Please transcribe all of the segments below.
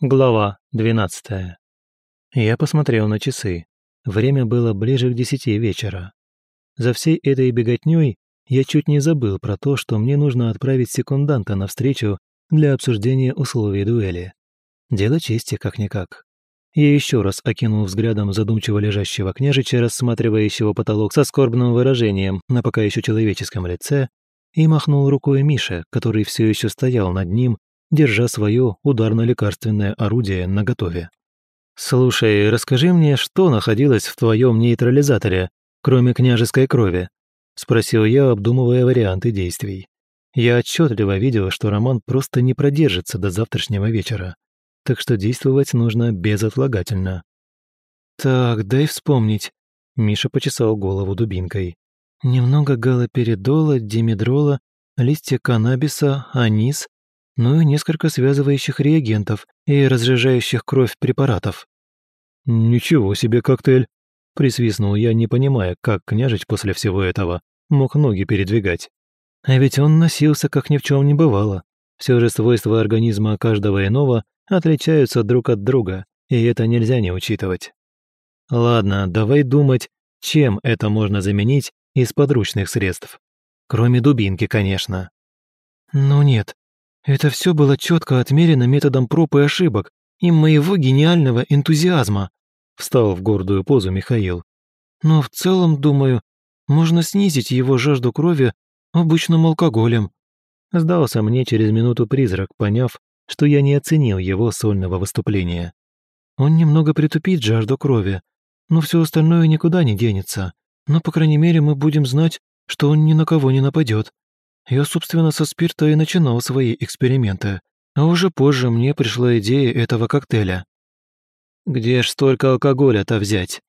Глава 12. Я посмотрел на часы. Время было ближе к десяти вечера. За всей этой беготней я чуть не забыл про то, что мне нужно отправить секунданта на встречу для обсуждения условий дуэли. Дело чести, как-никак. Я еще раз окинул взглядом задумчиво лежащего княжича, рассматривающего потолок со скорбным выражением на пока еще человеческом лице, и махнул рукой Мише, который все еще стоял над ним, держа свое ударно-лекарственное орудие наготове. «Слушай, расскажи мне, что находилось в твоем нейтрализаторе, кроме княжеской крови?» – спросил я, обдумывая варианты действий. Я отчетливо видел, что Роман просто не продержится до завтрашнего вечера, так что действовать нужно безотлагательно. «Так, дай вспомнить», – Миша почесал голову дубинкой. «Немного галоперидола, димедрола, листья каннабиса, анис, ну и несколько связывающих реагентов и разжижающих кровь препаратов. «Ничего себе коктейль!» – присвистнул я, не понимая, как княжич после всего этого мог ноги передвигать. А ведь он носился, как ни в чем не бывало. Все же свойства организма каждого иного отличаются друг от друга, и это нельзя не учитывать. Ладно, давай думать, чем это можно заменить из подручных средств. Кроме дубинки, конечно. Ну нет, это все было четко отмерено методом проб и ошибок и моего гениального энтузиазма», встал в гордую позу Михаил. «Но в целом, думаю, можно снизить его жажду крови обычным алкоголем». Сдался мне через минуту призрак, поняв, что я не оценил его сольного выступления. Он немного притупит жажду крови, но все остальное никуда не денется. Но, по крайней мере, мы будем знать, что он ни на кого не нападет. Я, собственно, со спирта и начинал свои эксперименты, а уже позже мне пришла идея этого коктейля. «Где ж столько алкоголя-то взять?»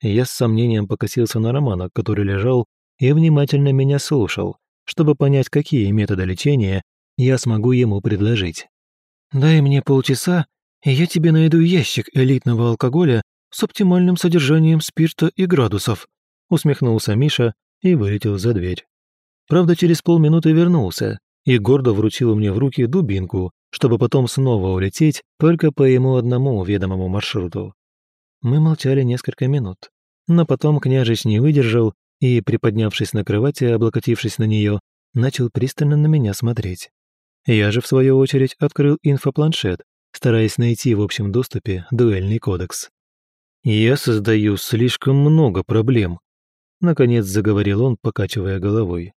Я с сомнением покосился на Романа, который лежал и внимательно меня слушал, чтобы понять, какие методы лечения я смогу ему предложить. «Дай мне полчаса, и я тебе найду ящик элитного алкоголя с оптимальным содержанием спирта и градусов», усмехнулся Миша и вылетел за дверь. Правда, через полминуты вернулся и гордо вручил мне в руки дубинку, чтобы потом снова улететь только по ему одному ведомому маршруту. Мы молчали несколько минут, но потом княжич не выдержал и, приподнявшись на кровати, облокотившись на нее, начал пристально на меня смотреть. Я же, в свою очередь, открыл инфопланшет, стараясь найти в общем доступе дуэльный кодекс. «Я создаю слишком много проблем», — наконец заговорил он, покачивая головой.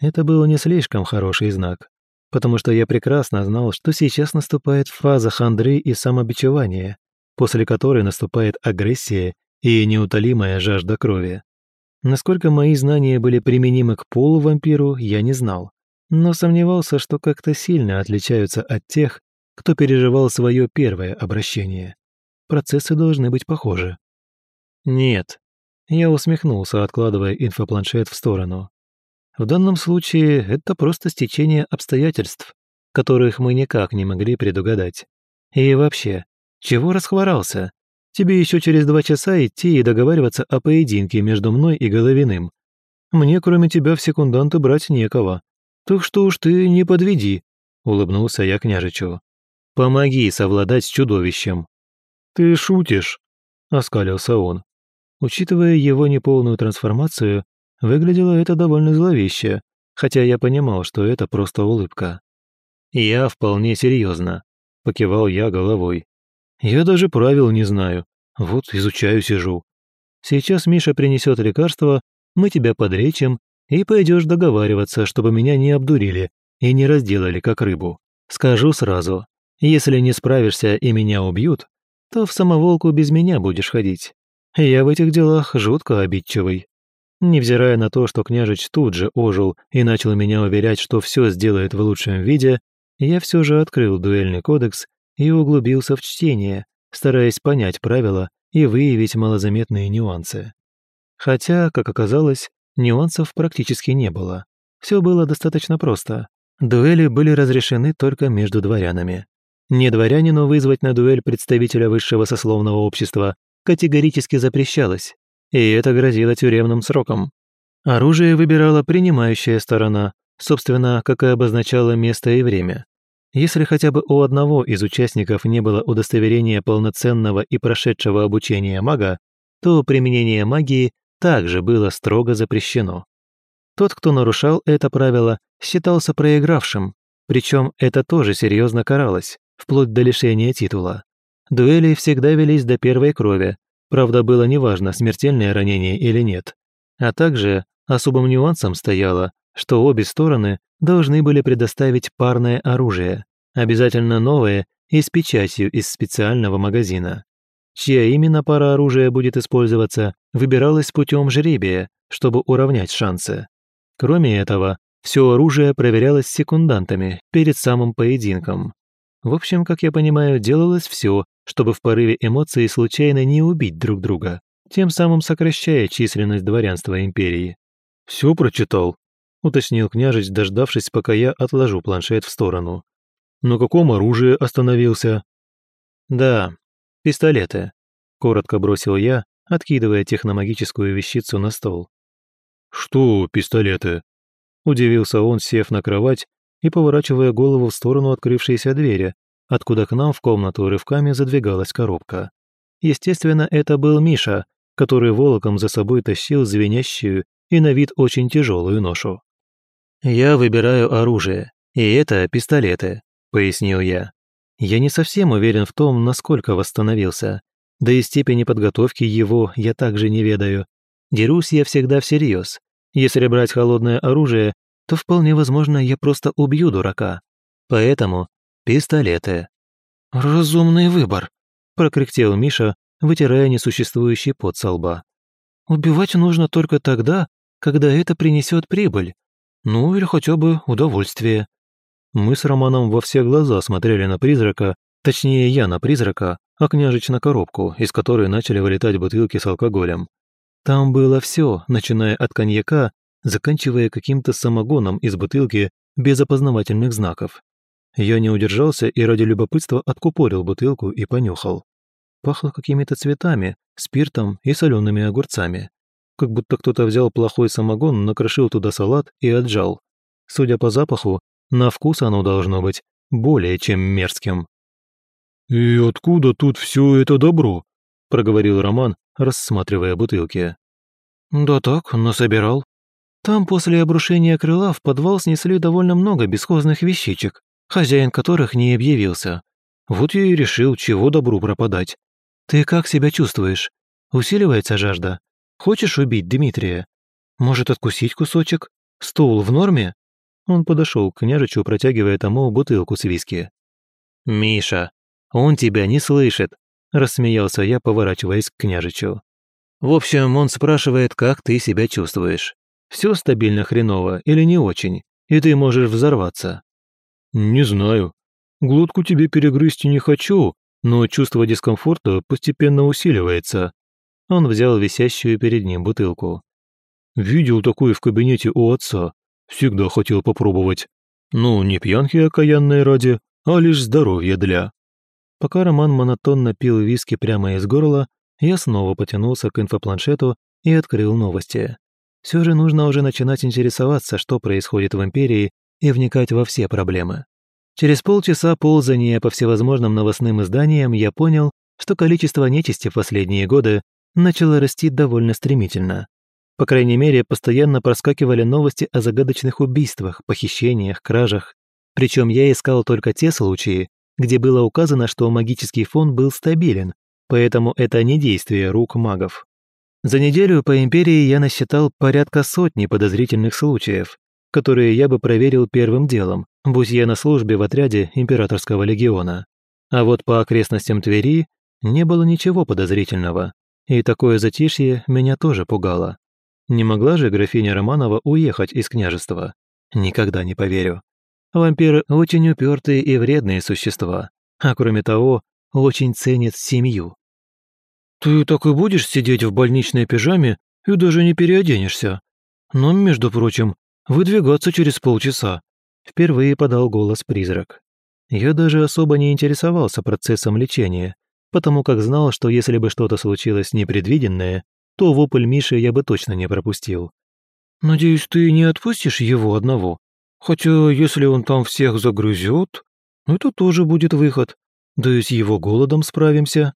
Это был не слишком хороший знак, потому что я прекрасно знал, что сейчас наступает фаза хандры и самобичевания, после которой наступает агрессия и неутолимая жажда крови. Насколько мои знания были применимы к полувампиру, я не знал, но сомневался, что как-то сильно отличаются от тех, кто переживал свое первое обращение. Процессы должны быть похожи. Нет. Я усмехнулся, откладывая инфопланшет в сторону. В данном случае это просто стечение обстоятельств, которых мы никак не могли предугадать. И вообще, чего расхворался? Тебе еще через два часа идти и договариваться о поединке между мной и Головиным. Мне кроме тебя в секунданты брать некого. Так что уж ты не подведи», — улыбнулся я княжичу. «Помоги совладать с чудовищем». «Ты шутишь», — оскалился он. Учитывая его неполную трансформацию, Выглядело это довольно зловеще, хотя я понимал, что это просто улыбка. «Я вполне серьезно», — покивал я головой. «Я даже правил не знаю. Вот изучаю сижу. Сейчас Миша принесет лекарство, мы тебя подречим, и пойдешь договариваться, чтобы меня не обдурили и не разделали как рыбу. Скажу сразу, если не справишься и меня убьют, то в самоволку без меня будешь ходить. Я в этих делах жутко обидчивый. Невзирая на то, что княжич тут же ожил и начал меня уверять, что все сделает в лучшем виде, я все же открыл дуэльный кодекс и углубился в чтение, стараясь понять правила и выявить малозаметные нюансы. Хотя, как оказалось, нюансов практически не было. Все было достаточно просто. Дуэли были разрешены только между дворянами. Не дворянину вызвать на дуэль представителя высшего сословного общества категорически запрещалось, и это грозило тюремным сроком. Оружие выбирала принимающая сторона, собственно, как и обозначало место и время. Если хотя бы у одного из участников не было удостоверения полноценного и прошедшего обучения мага, то применение магии также было строго запрещено. Тот, кто нарушал это правило, считался проигравшим, причем это тоже серьезно каралось, вплоть до лишения титула. Дуэли всегда велись до первой крови, правда было неважно, смертельное ранение или нет. А также особым нюансом стояло, что обе стороны должны были предоставить парное оружие, обязательно новое и с печатью из специального магазина. Чья именно пара оружия будет использоваться, выбиралась путем жребия, чтобы уравнять шансы. Кроме этого, все оружие проверялось секундантами перед самым поединком. В общем, как я понимаю, делалось все, чтобы в порыве эмоций случайно не убить друг друга, тем самым сокращая численность дворянства империи. «Все прочитал», — уточнил княжич, дождавшись, пока я отложу планшет в сторону. «На каком оружии остановился?» «Да, пистолеты», — коротко бросил я, откидывая техномагическую вещицу на стол. «Что пистолеты?» Удивился он, сев на кровать и поворачивая голову в сторону открывшейся двери, откуда к нам в комнату рывками задвигалась коробка. Естественно, это был Миша, который волоком за собой тащил звенящую и на вид очень тяжелую ношу. «Я выбираю оружие, и это пистолеты», — пояснил я. «Я не совсем уверен в том, насколько восстановился, да и степени подготовки его я также не ведаю. Дерусь я всегда всерьез. Если брать холодное оружие, то вполне возможно, я просто убью дурака. Поэтому пистолеты. «Разумный выбор», – прокряхтел Миша, вытирая несуществующий пот со лба. «Убивать нужно только тогда, когда это принесет прибыль. Ну или хотя бы удовольствие». Мы с Романом во все глаза смотрели на призрака, точнее я на призрака, а княжич на коробку, из которой начали вылетать бутылки с алкоголем. Там было все, начиная от коньяка, заканчивая каким-то самогоном из бутылки без опознавательных знаков. Я не удержался и ради любопытства откупорил бутылку и понюхал. Пахло какими-то цветами, спиртом и солеными огурцами. Как будто кто-то взял плохой самогон, накрошил туда салат и отжал. Судя по запаху, на вкус оно должно быть более чем мерзким. «И откуда тут все это добро?» – проговорил Роман, рассматривая бутылки. «Да так, насобирал. Там после обрушения крыла в подвал снесли довольно много бесхозных вещичек, хозяин которых не объявился. Вот я и решил, чего добру пропадать. Ты как себя чувствуешь? Усиливается жажда? Хочешь убить Дмитрия? Может, откусить кусочек? Стул в норме?» Он подошел к княжичу, протягивая тому бутылку с виски. «Миша, он тебя не слышит», – рассмеялся я, поворачиваясь к княжичу. «В общем, он спрашивает, как ты себя чувствуешь. Все стабильно хреново или не очень, и ты можешь взорваться». «Не знаю. Глотку тебе перегрызть не хочу, но чувство дискомфорта постепенно усиливается». Он взял висящую перед ним бутылку. «Видел такое в кабинете у отца. Всегда хотел попробовать. Ну, не пьянки окаянные ради, а лишь здоровье для». Пока Роман монотонно пил виски прямо из горла, я снова потянулся к инфопланшету и открыл новости. Все же нужно уже начинать интересоваться, что происходит в Империи, и вникать во все проблемы. Через полчаса ползания по всевозможным новостным изданиям я понял, что количество нечисти в последние годы начало расти довольно стремительно. По крайней мере, постоянно проскакивали новости о загадочных убийствах, похищениях, кражах. Причем я искал только те случаи, где было указано, что магический фон был стабилен, поэтому это не действие рук магов. За неделю по Империи я насчитал порядка сотни подозрительных случаев, которые я бы проверил первым делом, будь я на службе в отряде Императорского легиона. А вот по окрестностям Твери не было ничего подозрительного, и такое затишье меня тоже пугало. Не могла же графиня Романова уехать из княжества? Никогда не поверю. Вампиры очень упертые и вредные существа, а кроме того, очень ценят семью. «Ты так и будешь сидеть в больничной пижаме и даже не переоденешься. Но, между прочим, выдвигаться через полчаса», – впервые подал голос призрак. Я даже особо не интересовался процессом лечения, потому как знал, что если бы что-то случилось непредвиденное, то вопль Миши я бы точно не пропустил. «Надеюсь, ты не отпустишь его одного?» Хотя, если он там всех загрызет, Это тоже будет выход. Да и с его голодом справимся.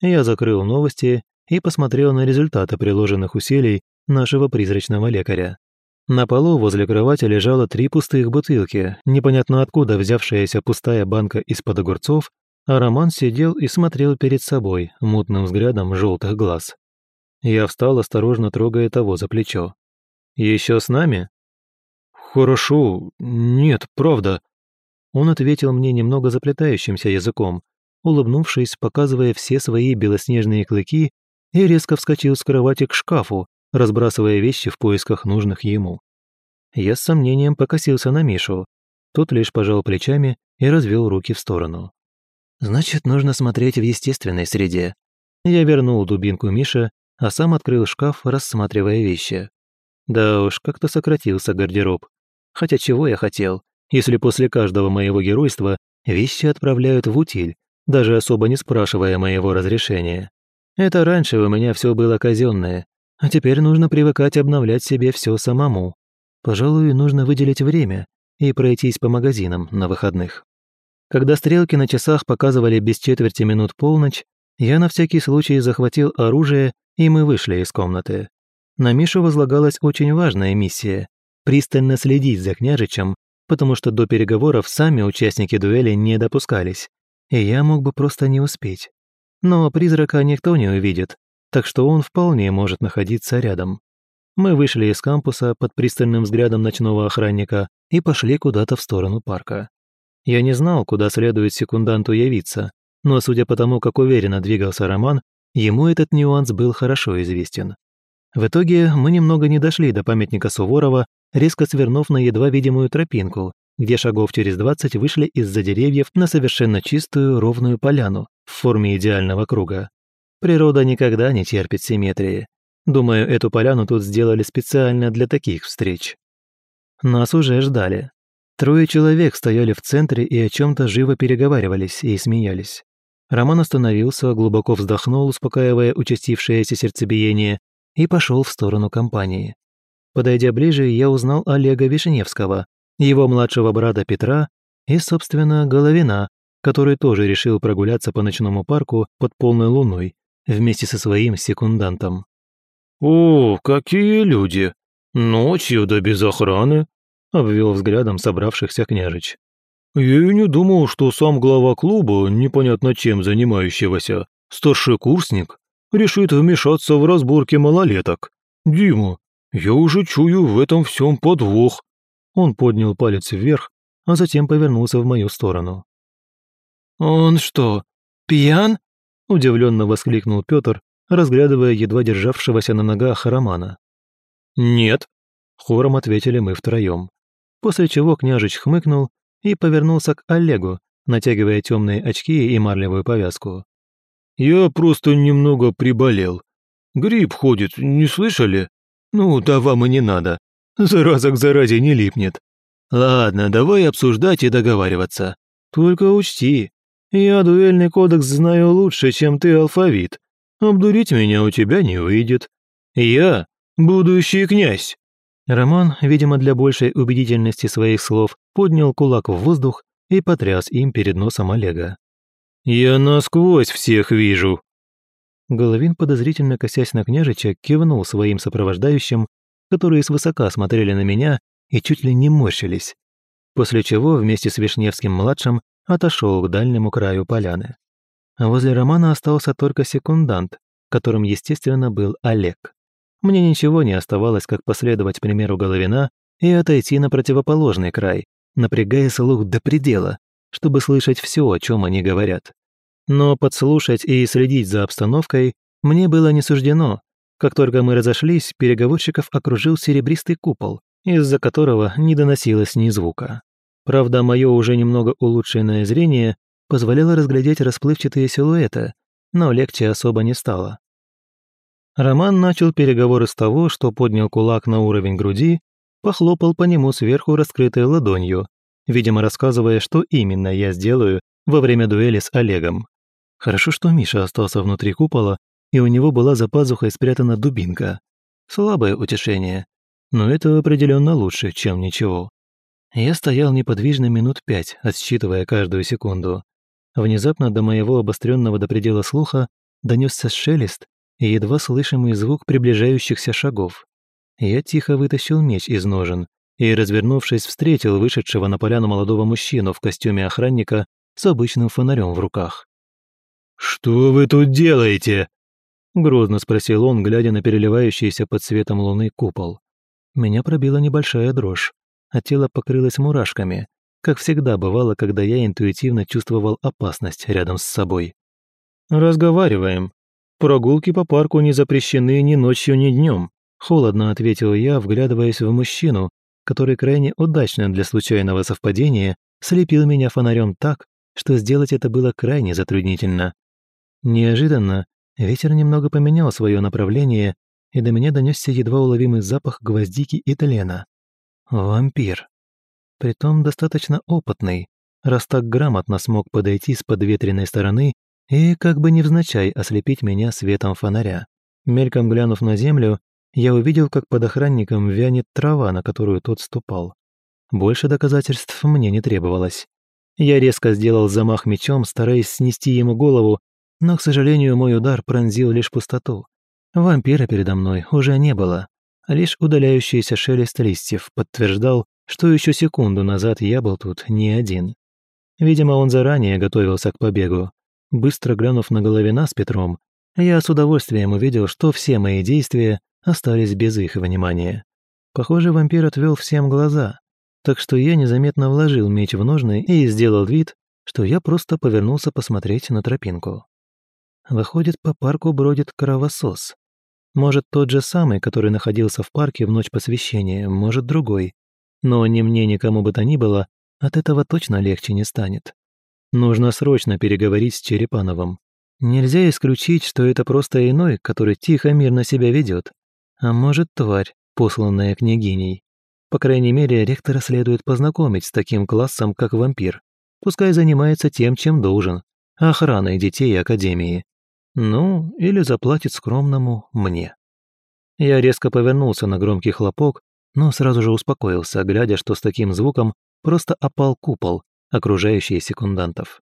Я закрыл новости и посмотрел на результаты приложенных усилий нашего призрачного лекаря. На полу возле кровати лежало три пустых бутылки, непонятно откуда взявшаяся пустая банка из-под огурцов, а Роман сидел и смотрел перед собой мутным взглядом желтых глаз. Я встал, осторожно трогая того за плечо. Еще с нами?» «Хорошо. Нет, правда». Он ответил мне немного заплетающимся языком, улыбнувшись, показывая все свои белоснежные клыки, и резко вскочил с кровати к шкафу, разбрасывая вещи в поисках нужных ему. Я с сомнением покосился на Мишу. Тот лишь пожал плечами и развел руки в сторону. «Значит, нужно смотреть в естественной среде». Я вернул дубинку Мише, а сам открыл шкаф, рассматривая вещи. Да уж, как-то сократился гардероб. Хотя чего я хотел, если после каждого моего геройства вещи отправляют в утиль, даже особо не спрашивая моего разрешения. Это раньше у меня все было казенное, а теперь нужно привыкать обновлять себе все самому. Пожалуй, нужно выделить время и пройтись по магазинам на выходных. Когда стрелки на часах показывали без четверти минут полночь, я на всякий случай захватил оружие, и мы вышли из комнаты. На Мишу возлагалась очень важная миссия – пристально следить за княжичем, потому что до переговоров сами участники дуэли не допускались, и я мог бы просто не успеть. Но призрака никто не увидит, так что он вполне может находиться рядом. Мы вышли из кампуса под пристальным взглядом ночного охранника и пошли куда-то в сторону парка. Я не знал, куда следует секунданту явиться, но судя по тому, как уверенно двигался Роман, ему этот нюанс был хорошо известен. В итоге мы немного не дошли до памятника Суворова, резко свернув на едва видимую тропинку, где шагов через двадцать вышли из-за деревьев на совершенно чистую ровную поляну в форме идеального круга. Природа никогда не терпит симметрии. Думаю, эту поляну тут сделали специально для таких встреч. Нас уже ждали. Трое человек стояли в центре и о чем то живо переговаривались и смеялись. Роман остановился, глубоко вздохнул, успокаивая участившееся сердцебиение, и пошел в сторону компании. Подойдя ближе, я узнал Олега Вишневского, его младшего брата Петра и, собственно, Головина, который тоже решил прогуляться по ночному парку под полной луной вместе со своим секундантом. «О, какие люди! Ночью да без охраны!» — обвел взглядом собравшихся княжич. «Я и не думал, что сам глава клуба, непонятно чем занимающегося, старший курсник, решит вмешаться в разборки малолеток. Дима, я уже чую в этом всем подвох». Он поднял палец вверх, а затем повернулся в мою сторону. «Он что, пьян?» – удивленно воскликнул Петр, разглядывая едва державшегося на ногах Романа. «Нет», – хором ответили мы втроем. После чего княжич хмыкнул и повернулся к Олегу, натягивая темные очки и марлевую повязку. «Я просто немного приболел. Грипп ходит, не слышали? Ну, да вам и не надо. Зараза к заразе не липнет. Ладно, давай обсуждать и договариваться. Только учти, я дуэльный кодекс знаю лучше, чем ты алфавит. Обдурить меня у тебя не выйдет. Я будущий князь». Роман, видимо, для большей убедительности своих слов, поднял кулак в воздух и потряс им перед носом Олега. «Я насквозь всех вижу!» Головин, подозрительно косясь на княжича, кивнул своим сопровождающим, которые свысока смотрели на меня и чуть ли не морщились, после чего вместе с Вишневским-младшим отошел к дальнему краю поляны. А возле Романа остался только секундант, которым, естественно, был Олег. Мне ничего не оставалось, как последовать примеру Головина и отойти на противоположный край, напрягая слух до предела, чтобы слышать все, о чем они говорят. Но подслушать и следить за обстановкой мне было не суждено. Как только мы разошлись, переговорщиков окружил серебристый купол, из-за которого не доносилось ни звука. Правда, мое уже немного улучшенное зрение позволяло разглядеть расплывчатые силуэты, но легче особо не стало. Роман начал переговоры с того, что поднял кулак на уровень груди, похлопал по нему сверху раскрытой ладонью, видимо, рассказывая, что именно я сделаю во время дуэли с Олегом. Хорошо, что Миша остался внутри купола, и у него была за пазухой спрятана дубинка. Слабое утешение, но это определенно лучше, чем ничего. Я стоял неподвижно минут пять, отсчитывая каждую секунду. Внезапно до моего обостренного до предела слуха донесся шелест и едва слышимый звук приближающихся шагов. Я тихо вытащил меч из ножен и, развернувшись, встретил вышедшего на поляну молодого мужчину в костюме охранника с обычным фонарем в руках. «Что вы тут делаете?» Грозно спросил он, глядя на переливающийся под светом луны купол. Меня пробила небольшая дрожь, а тело покрылось мурашками, как всегда бывало, когда я интуитивно чувствовал опасность рядом с собой. «Разговариваем. Прогулки по парку не запрещены ни ночью, ни днем», холодно ответил я, вглядываясь в мужчину, который крайне удачно для случайного совпадения слепил меня фонарем так, что сделать это было крайне затруднительно. Неожиданно Ветер немного поменял свое направление, и до меня донесся едва уловимый запах гвоздики и тлена. Вампир. Притом достаточно опытный, раз так грамотно смог подойти с подветренной стороны и как бы невзначай ослепить меня светом фонаря. Мельком глянув на землю, я увидел, как под охранником вянет трава, на которую тот ступал. Больше доказательств мне не требовалось. Я резко сделал замах мечом, стараясь снести ему голову, но, к сожалению, мой удар пронзил лишь пустоту. Вампира передо мной уже не было. Лишь удаляющийся шелест листьев подтверждал, что еще секунду назад я был тут не один. Видимо, он заранее готовился к побегу. Быстро глянув на Головина с Петром, я с удовольствием увидел, что все мои действия остались без их внимания. Похоже, вампир отвел всем глаза, так что я незаметно вложил меч в ножны и сделал вид, что я просто повернулся посмотреть на тропинку. Выходит, по парку бродит кровосос. Может, тот же самый, который находился в парке в ночь посвящения, может, другой. Но ни мне, ни кому бы то ни было, от этого точно легче не станет. Нужно срочно переговорить с Черепановым. Нельзя исключить, что это просто иной, который тихо мирно себя ведет. А может, тварь, посланная княгиней. По крайней мере, ректора следует познакомить с таким классом, как вампир. Пускай занимается тем, чем должен. Охраной детей Академии. Ну, или заплатит скромному мне. Я резко повернулся на громкий хлопок, но сразу же успокоился, глядя, что с таким звуком просто опал купол, окружающий секундантов.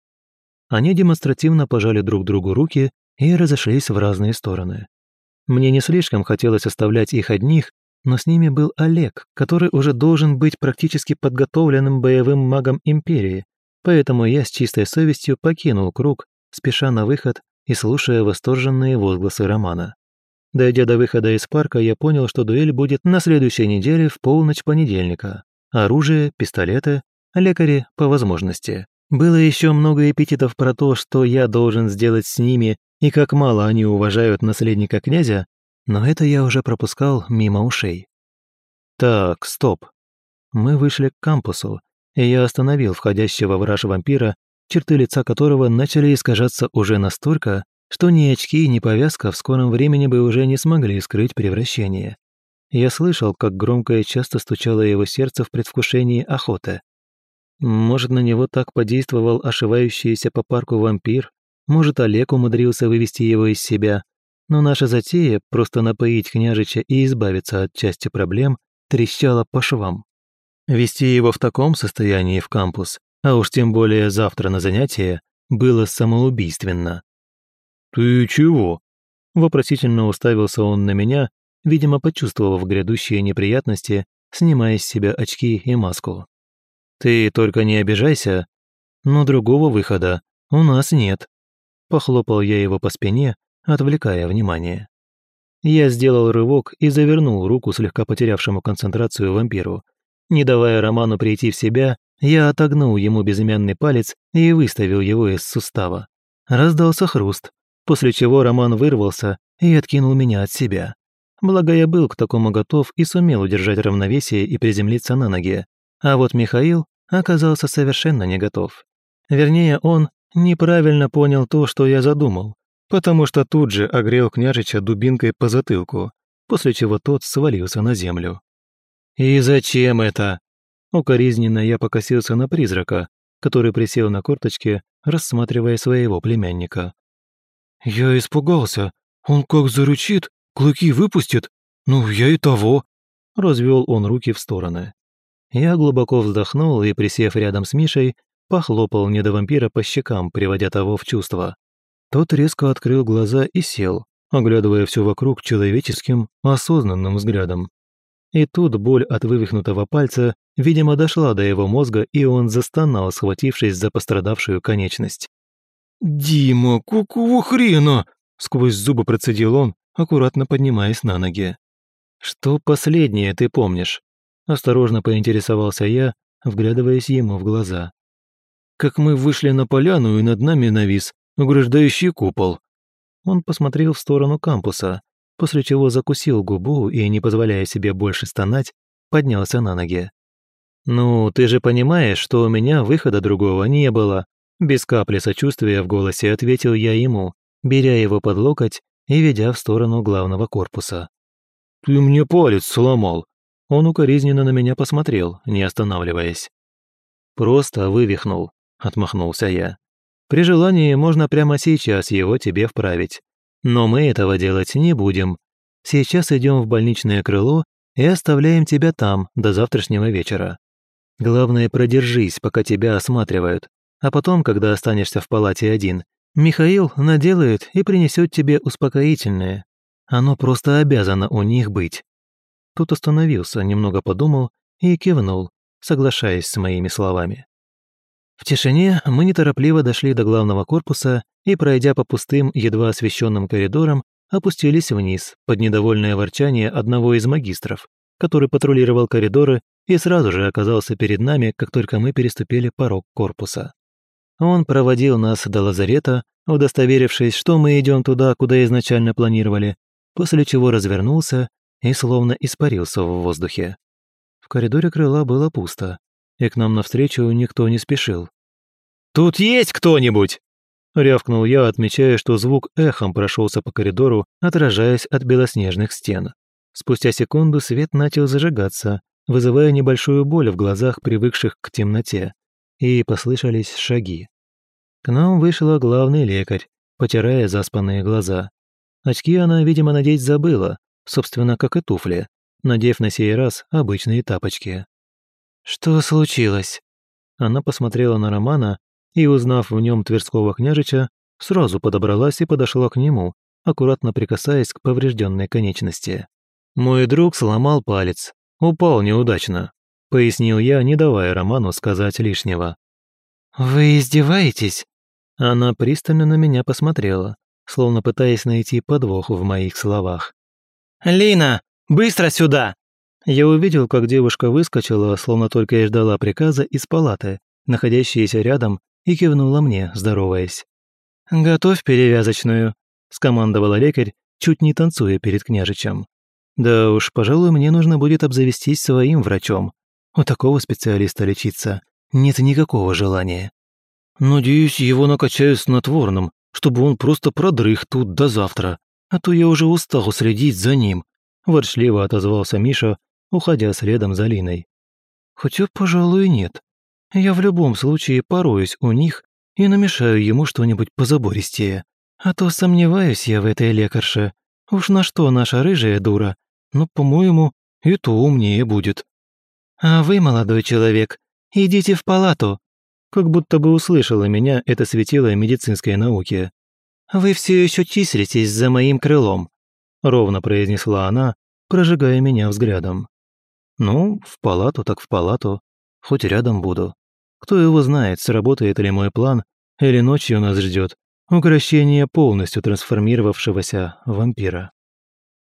Они демонстративно пожали друг другу руки и разошлись в разные стороны. Мне не слишком хотелось оставлять их одних, но с ними был Олег, который уже должен быть практически подготовленным боевым магом Империи, поэтому я с чистой совестью покинул круг, спеша на выход и слушая восторженные возгласы Романа. Дойдя до выхода из парка, я понял, что дуэль будет на следующей неделе в полночь понедельника. Оружие, пистолеты, лекари по возможности. Было еще много эпитетов про то, что я должен сделать с ними и как мало они уважают наследника князя, но это я уже пропускал мимо ушей. Так, стоп. Мы вышли к кампусу, и я остановил входящего в раж вампира черты лица которого начали искажаться уже настолько, что ни очки, ни повязка в скором времени бы уже не смогли скрыть превращение. Я слышал, как громко и часто стучало его сердце в предвкушении охоты. Может, на него так подействовал ошивающийся по парку вампир, может, Олег умудрился вывести его из себя, но наша затея просто напоить княжича и избавиться от части проблем трещала по швам. Вести его в таком состоянии в кампус а уж тем более завтра на занятие, было самоубийственно. «Ты чего?» Вопросительно уставился он на меня, видимо, почувствовав грядущие неприятности, снимая с себя очки и маску. «Ты только не обижайся, но другого выхода у нас нет», похлопал я его по спине, отвлекая внимание. Я сделал рывок и завернул руку слегка потерявшему концентрацию вампиру. Не давая Роману прийти в себя, я отогнул ему безымянный палец и выставил его из сустава. Раздался хруст, после чего Роман вырвался и откинул меня от себя. Благо я был к такому готов и сумел удержать равновесие и приземлиться на ноги. А вот Михаил оказался совершенно не готов. Вернее, он неправильно понял то, что я задумал, потому что тут же огрел княжича дубинкой по затылку, после чего тот свалился на землю. «И зачем это?» Укоризненно я покосился на призрака, который присел на корточки, рассматривая своего племянника. «Я испугался. Он как зарычит, клыки выпустит. Ну, я и того», — развел он руки в стороны. Я глубоко вздохнул и, присев рядом с Мишей, похлопал недовампира по щекам, приводя того в чувство. Тот резко открыл глаза и сел, оглядывая все вокруг человеческим, осознанным взглядом. И тут боль от вывихнутого пальца, видимо, дошла до его мозга, и он застонал, схватившись за пострадавшую конечность. «Дима, какого хрена?» – сквозь зубы процедил он, аккуратно поднимаясь на ноги. «Что последнее ты помнишь?» – осторожно поинтересовался я, вглядываясь ему в глаза. «Как мы вышли на поляну, и над нами навис ограждающий купол». Он посмотрел в сторону кампуса, после чего закусил губу и, не позволяя себе больше стонать, поднялся на ноги. «Ну, ты же понимаешь, что у меня выхода другого не было», без капли сочувствия в голосе ответил я ему, беря его под локоть и ведя в сторону главного корпуса. «Ты мне палец сломал!» Он укоризненно на меня посмотрел, не останавливаясь. «Просто вывихнул», — отмахнулся я. «При желании можно прямо сейчас его тебе вправить. Но мы этого делать не будем. Сейчас идем в больничное крыло и оставляем тебя там до завтрашнего вечера. Главное, продержись, пока тебя осматривают, а потом, когда останешься в палате один, Михаил наделает и принесет тебе успокоительное. Оно просто обязано у них быть». Тут остановился, немного подумал и кивнул, соглашаясь с моими словами. В тишине мы неторопливо дошли до главного корпуса и, пройдя по пустым, едва освещенным коридорам, опустились вниз под недовольное ворчание одного из магистров, который патрулировал коридоры и сразу же оказался перед нами, как только мы переступили порог корпуса. Он проводил нас до лазарета, удостоверившись, что мы идем туда, куда изначально планировали, после чего развернулся и словно испарился в воздухе. В коридоре крыла было пусто, и к нам навстречу никто не спешил. «Тут есть кто-нибудь?» Рявкнул я, отмечая, что звук эхом прошелся по коридору, отражаясь от белоснежных стен. Спустя секунду свет начал зажигаться, вызывая небольшую боль в глазах, привыкших к темноте и послышались шаги. К нам вышла главный лекарь, потирая заспанные глаза. Очки она, видимо, надеть забыла, собственно, как и туфли, надев на сей раз обычные тапочки. «Что случилось?» Она посмотрела на Романа и, узнав в нем Тверского княжича, сразу подобралась и подошла к нему, аккуратно прикасаясь к поврежденной конечности. «Мой друг сломал палец, упал неудачно пояснил я, не давая Роману сказать лишнего. «Вы издеваетесь?» Она пристально на меня посмотрела, словно пытаясь найти подвох в моих словах. «Лина, быстро сюда!» Я увидел, как девушка выскочила, словно только и ждала приказа из палаты, находящейся рядом, и кивнула мне, здороваясь. «Готовь перевязочную», – скомандовала лекарь, чуть не танцуя перед княжичем. «Да уж, пожалуй, мне нужно будет обзавестись своим врачом, у такого специалиста лечиться нет никакого желания. Надеюсь, его накачают снотворным, чтобы он просто продрых тут до завтра, а то я уже устал следить за ним», – ворчливо отозвался Миша, уходя следом за Линой. «Хотя, пожалуй, нет. Я в любом случае пороюсь у них и намешаю ему что-нибудь позабористее. А то сомневаюсь я в этой лекарше. Уж на что наша рыжая дура, но, по-моему, и то умнее будет». «А вы, молодой человек, идите в палату», как будто бы услышала меня это светило медицинской науки. «Вы все еще числитесь за моим крылом», ровно произнесла она, прожигая меня взглядом. «Ну, в палату так в палату, хоть рядом буду. Кто его знает, сработает ли мой план, или ночью нас ждет укрощение полностью трансформировавшегося вампира».